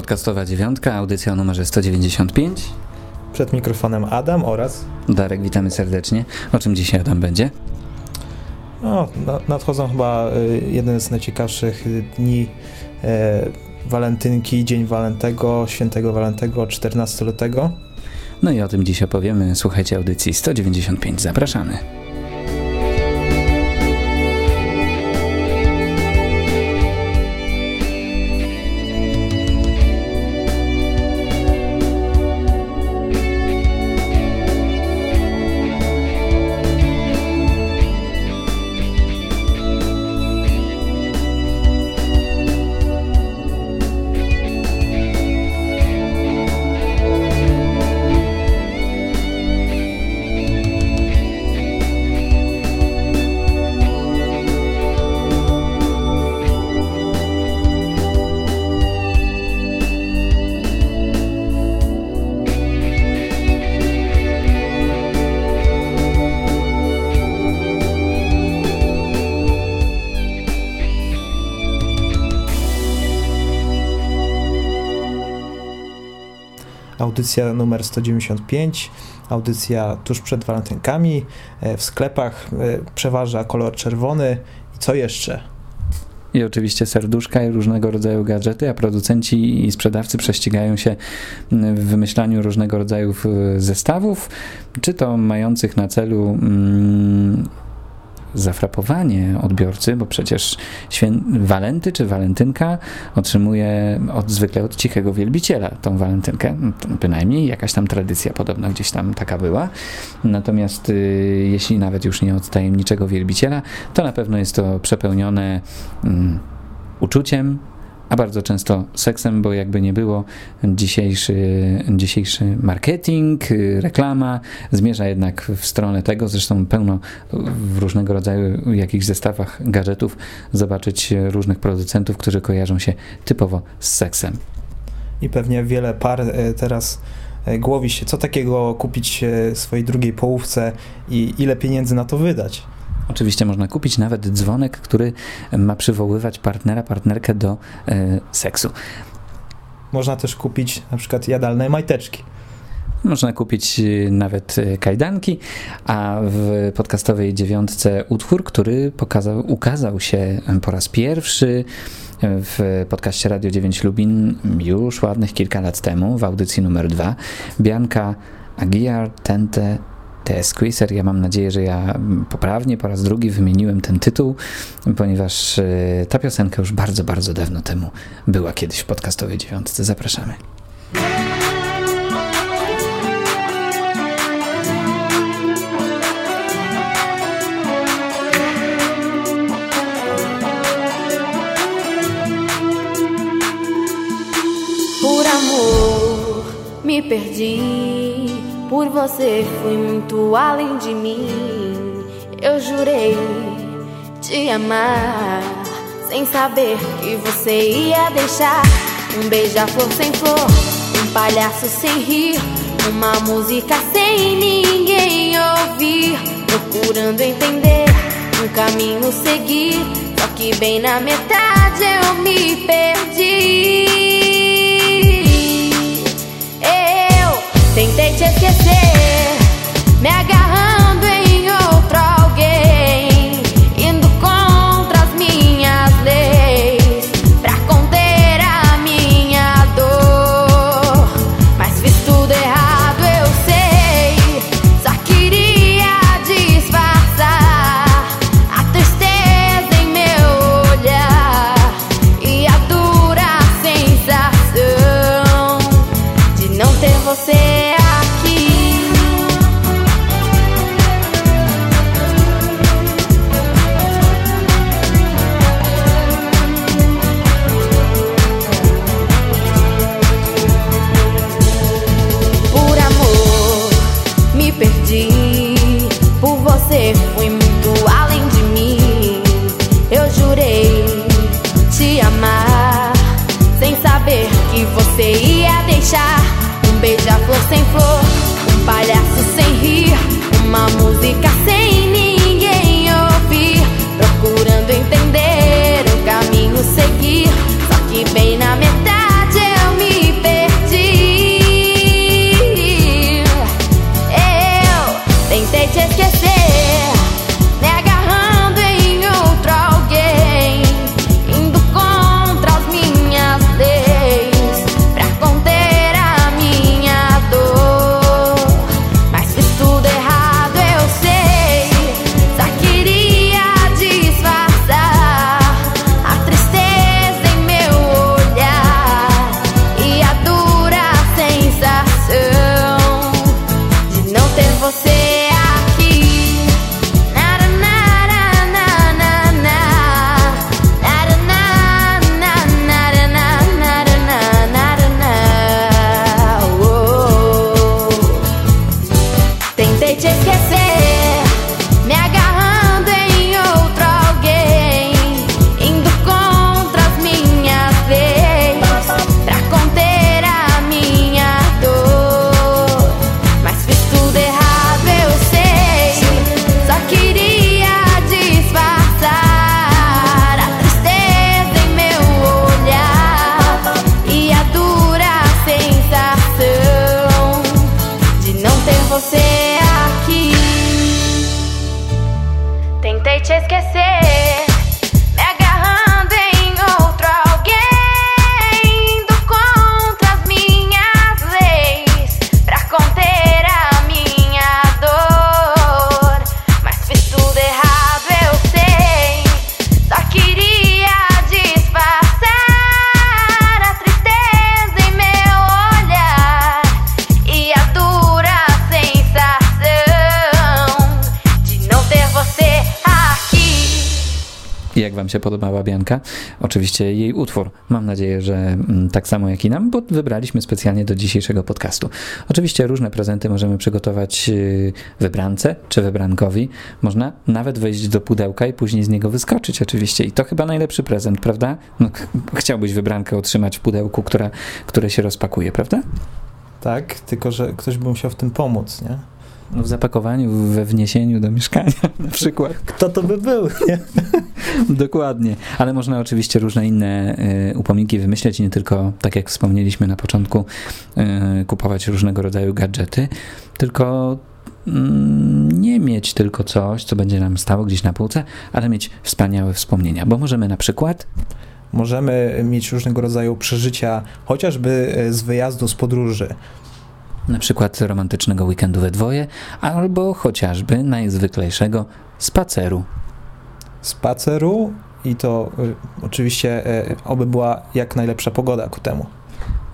Podcastowa dziewiątka, audycja o numerze 195. Przed mikrofonem Adam oraz Darek, witamy serdecznie. O czym dzisiaj Adam będzie? No, nadchodzą chyba y, jeden z najciekawszych dni e, walentynki, Dzień Walentego, Świętego Walentego 14 lutego. No i o tym dziś opowiemy. Słuchajcie audycji 195. Zapraszamy. Audycja numer 195, audycja tuż przed walentynkami. E, w sklepach e, przeważa kolor czerwony. I co jeszcze? I oczywiście serduszka i różnego rodzaju gadżety, a producenci i sprzedawcy prześcigają się w wymyślaniu różnego rodzaju zestawów, czy to mających na celu mm, zafrapowanie odbiorcy, bo przecież świę... walenty czy walentynka otrzymuje od, zwykle od cichego wielbiciela tą walentynkę. No, bynajmniej jakaś tam tradycja podobna gdzieś tam taka była. Natomiast y, jeśli nawet już nie od tajemniczego wielbiciela, to na pewno jest to przepełnione y, uczuciem, a bardzo często seksem, bo jakby nie było, dzisiejszy, dzisiejszy marketing, reklama zmierza jednak w stronę tego, zresztą pełno w różnego rodzaju jakichś zestawach gadżetów zobaczyć różnych producentów, którzy kojarzą się typowo z seksem. I pewnie wiele par e, teraz e, głowi się, co takiego kupić e, swojej drugiej połówce i ile pieniędzy na to wydać. Oczywiście można kupić nawet dzwonek, który ma przywoływać partnera, partnerkę do e, seksu. Można też kupić na przykład jadalne majteczki. Można kupić e, nawet e, kajdanki, a w podcastowej dziewiątce utwór, który pokazał, ukazał się po raz pierwszy w podcaście Radio 9 Lubin już ładnych kilka lat temu, w audycji numer dwa. Bianka Aguiar Tente te Squeezer. Ja mam nadzieję, że ja poprawnie po raz drugi wymieniłem ten tytuł, ponieważ e, ta piosenka już bardzo, bardzo dawno temu była kiedyś w podcastowej dziewiątce. Zapraszamy. Por amor me perdi Por você fui muito além de mim. Eu jurei te amar, sem saber que você ia deixar um beija-flor sem flor, um palhaço sem rir, uma música sem ninguém ouvir, procurando entender um caminho seguir, só que bem na metade eu me perdi. tente esquecer. sé. Się podobała Bianka. Oczywiście jej utwór. Mam nadzieję, że mm, tak samo jak i nam, bo wybraliśmy specjalnie do dzisiejszego podcastu. Oczywiście różne prezenty możemy przygotować y, wybrance czy wybrankowi. Można nawet wejść do pudełka i później z niego wyskoczyć oczywiście. I to chyba najlepszy prezent, prawda? No, chciałbyś wybrankę otrzymać w pudełku, która, które się rozpakuje, prawda? Tak, tylko że ktoś by musiał w tym pomóc, nie? W zapakowaniu, we wniesieniu do mieszkania na przykład. Kto to by był, nie? Dokładnie. Ale można oczywiście różne inne y, upomniki wymyśleć, nie tylko, tak jak wspomnieliśmy na początku, y, kupować różnego rodzaju gadżety, tylko mm, nie mieć tylko coś, co będzie nam stało gdzieś na półce, ale mieć wspaniałe wspomnienia, bo możemy na przykład możemy mieć różnego rodzaju przeżycia, chociażby y, z wyjazdu, z podróży na przykład romantycznego weekendu we dwoje, albo chociażby najzwyklejszego spaceru. Spaceru i to y, oczywiście y, oby była jak najlepsza pogoda ku temu.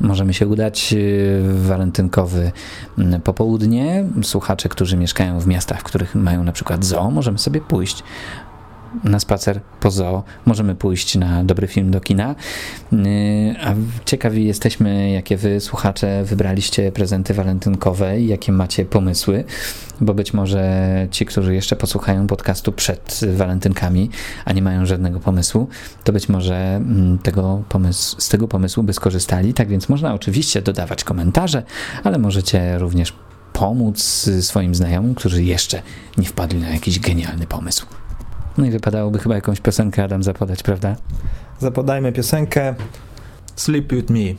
Możemy się udać y, w walentynkowy mm, popołudnie. Słuchacze, którzy mieszkają w miastach, w których mają na przykład zoo, możemy sobie pójść na spacer po zoo, możemy pójść na dobry film do kina. Y, a ciekawi jesteśmy, jakie wy, słuchacze, wybraliście prezenty walentynkowe i jakie macie pomysły, bo być może ci, którzy jeszcze posłuchają podcastu przed walentynkami, a nie mają żadnego pomysłu, to być może mm, tego pomysł, z tego pomysłu by skorzystali. Tak więc można oczywiście dodawać komentarze, ale możecie również pomóc swoim znajomym, którzy jeszcze nie wpadli na jakiś genialny pomysł. No i wypadałoby chyba jakąś piosenkę Adam zapodać, prawda? Zapodajmy piosenkę Sleep With Me.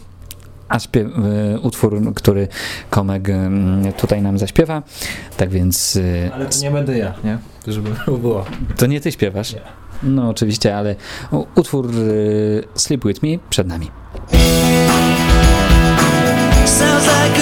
A śpiew, y, utwór, który Komek y, tutaj nam zaśpiewa, tak więc... Y, ale to nie będę ja, nie? Żeby było. To nie ty śpiewasz? Nie. No oczywiście, ale utwór Sleep With Me przed nami. Sounds like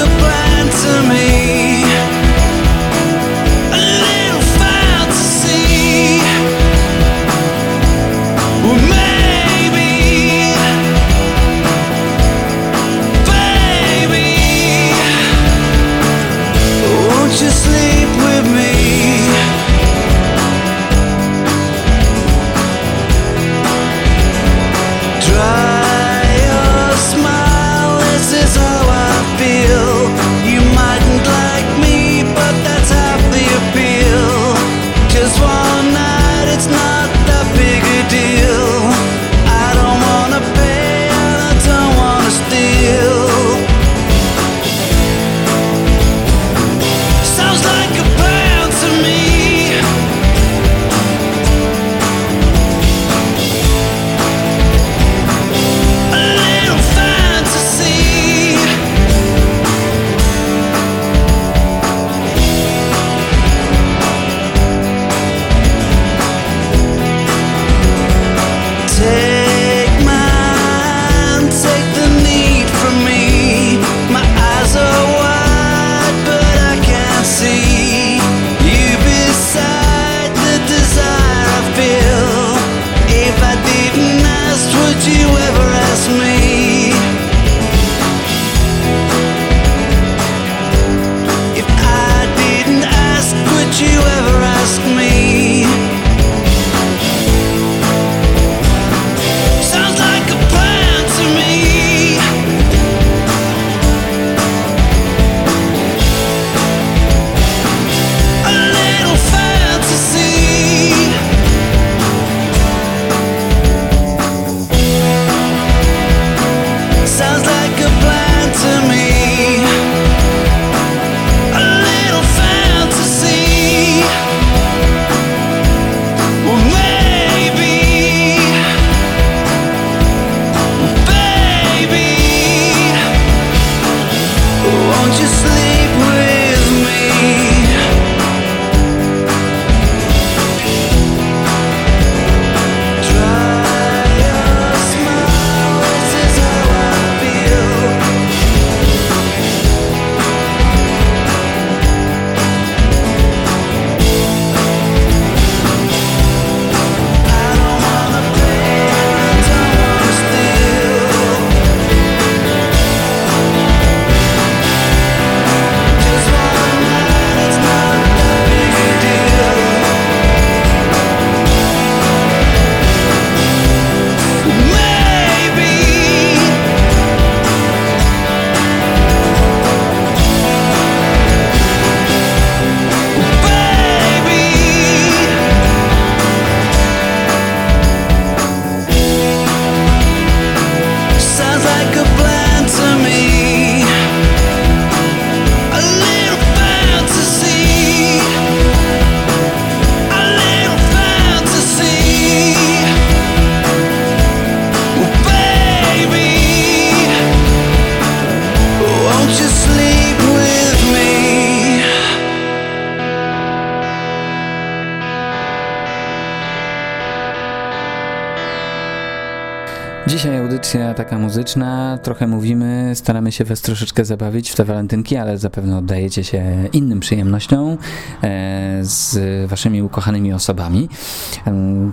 Dzisiaj audycja taka muzyczna, trochę mówimy, staramy się was troszeczkę zabawić w te walentynki, ale zapewne oddajecie się innym przyjemnościom e, z waszymi ukochanymi osobami.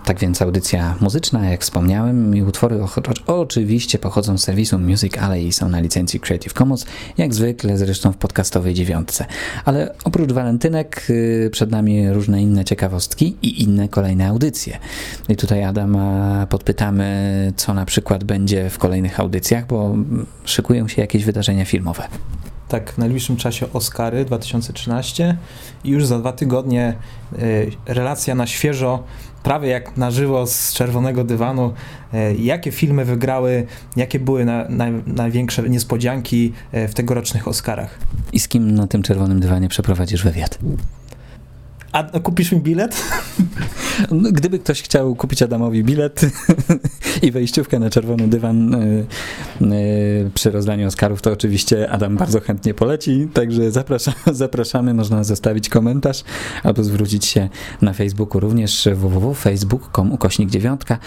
Tak więc audycja muzyczna, jak wspomniałem, i utwory oczywiście pochodzą z serwisu Music Alley i są na licencji Creative Commons, jak zwykle zresztą w podcastowej dziewiątce. Ale oprócz walentynek y, przed nami różne inne ciekawostki i inne kolejne audycje. I tutaj Adama podpytamy, co na przykład będzie w kolejnych audycjach, bo szykują się jakieś wydarzenia filmowe. Tak, w najbliższym czasie Oscary 2013 i już za dwa tygodnie y, relacja na świeżo, prawie jak na żywo z czerwonego dywanu, y, jakie filmy wygrały, jakie były na, na, największe niespodzianki y, w tegorocznych Oscarach. I z kim na tym czerwonym dywanie przeprowadzisz wywiad? A kupisz mi bilet? No, gdyby ktoś chciał kupić Adamowi bilet i wejściówkę na czerwony dywan y, y, przy rozdaniu Oscarów, to oczywiście Adam bardzo chętnie poleci, także zapraszamy, zapraszamy, można zostawić komentarz albo zwrócić się na Facebooku również www.facebook.com ukośnik dziewiątka,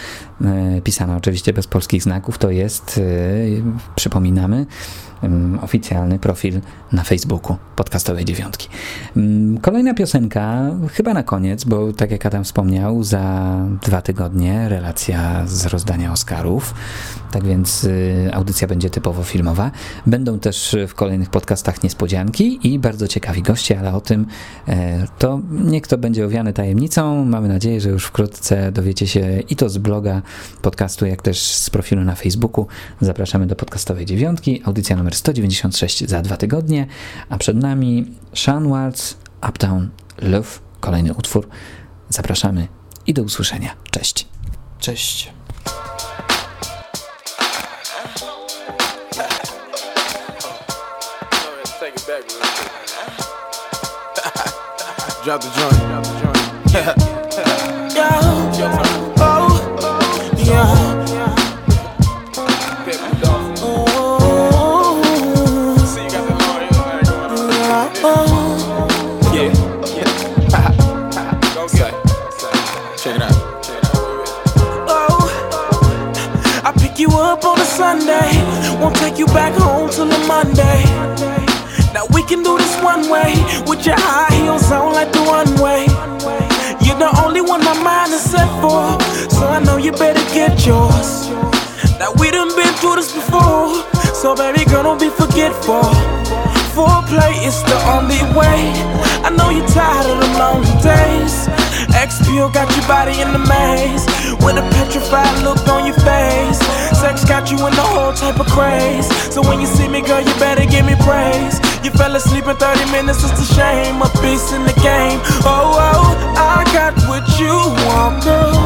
y, pisane oczywiście bez polskich znaków, to jest, przypominamy, oficjalny profil na Facebooku podcastowej dziewiątki. Kolejna piosenka, chyba na koniec, bo tak jak Adam wspomniał, za dwa tygodnie relacja z rozdania Oscarów, tak więc y, audycja będzie typowo filmowa. Będą też w kolejnych podcastach niespodzianki i bardzo ciekawi goście, ale o tym e, to niech to będzie owiane tajemnicą. Mamy nadzieję, że już wkrótce dowiecie się i to z bloga podcastu, jak też z profilu na Facebooku. Zapraszamy do podcastowej dziewiątki, audycja numer 196 za dwa tygodnie, a przed nami Sean Watts, Uptown Love, kolejny utwór. Zapraszamy i do usłyszenia. Cześć. Cześć. Drop the joint. Drop the joint. Take you back home till the Monday. Now we can do this one way with your high heels on like the one way. You're the only one my mind is set for, so I know you better get yours. Now we done been through this before, so baby girl don't be forgetful. Foreplay is the only way. I know you're tired of the long days. XPO got your body in the maze with a petrified look on your face. Sex got you in the whole type of craze. So when you see me, girl, you better give me praise. You fell asleep in 30 minutes, it's a shame. A piece in the game. Oh, oh, I got what you want, girl.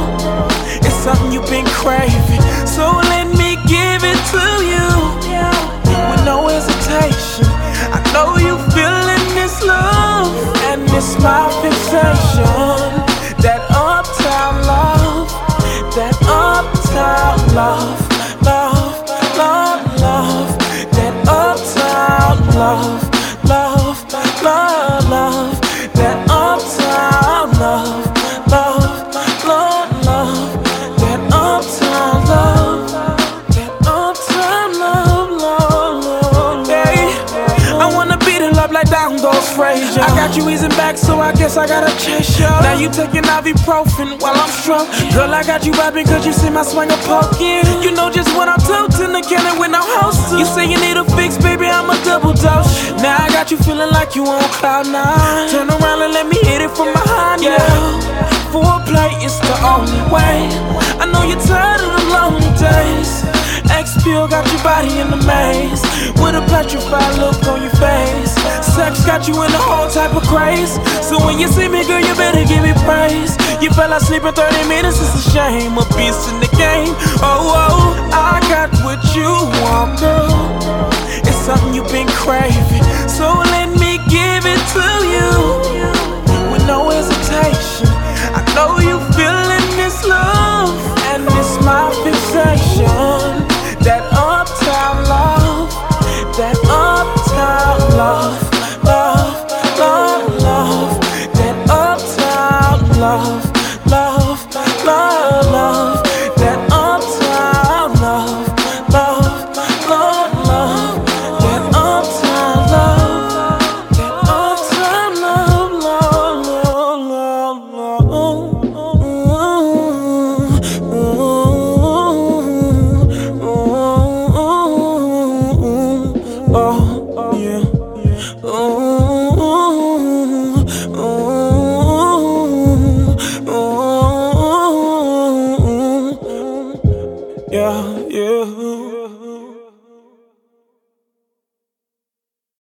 It's something you've been craving. So let like down Frazier. I got you easing back, so I guess I gotta chase you. Now you taking ibuprofen while I'm strung. Girl, I got you vibing cause you see my swing of poking. You know just what I'm tilting the cannon with no host. You say you need a fix, baby, I'm a double dose. Now I got you feeling like you on cloud nine. Turn around and let me hit it from behind, yeah. Foreplay is the only way. I know you're tired of the lonely days. XPO got your body in the maze with a petrified look on your face. Sex got you in a whole type of craze. So when you see me, girl, you better give me praise. You fell asleep in 30 minutes, it's a shame. A beast in the game. Oh, oh, I got what you want, girl. It's something you've been craving. So let me give it to you with no hesitation. I know you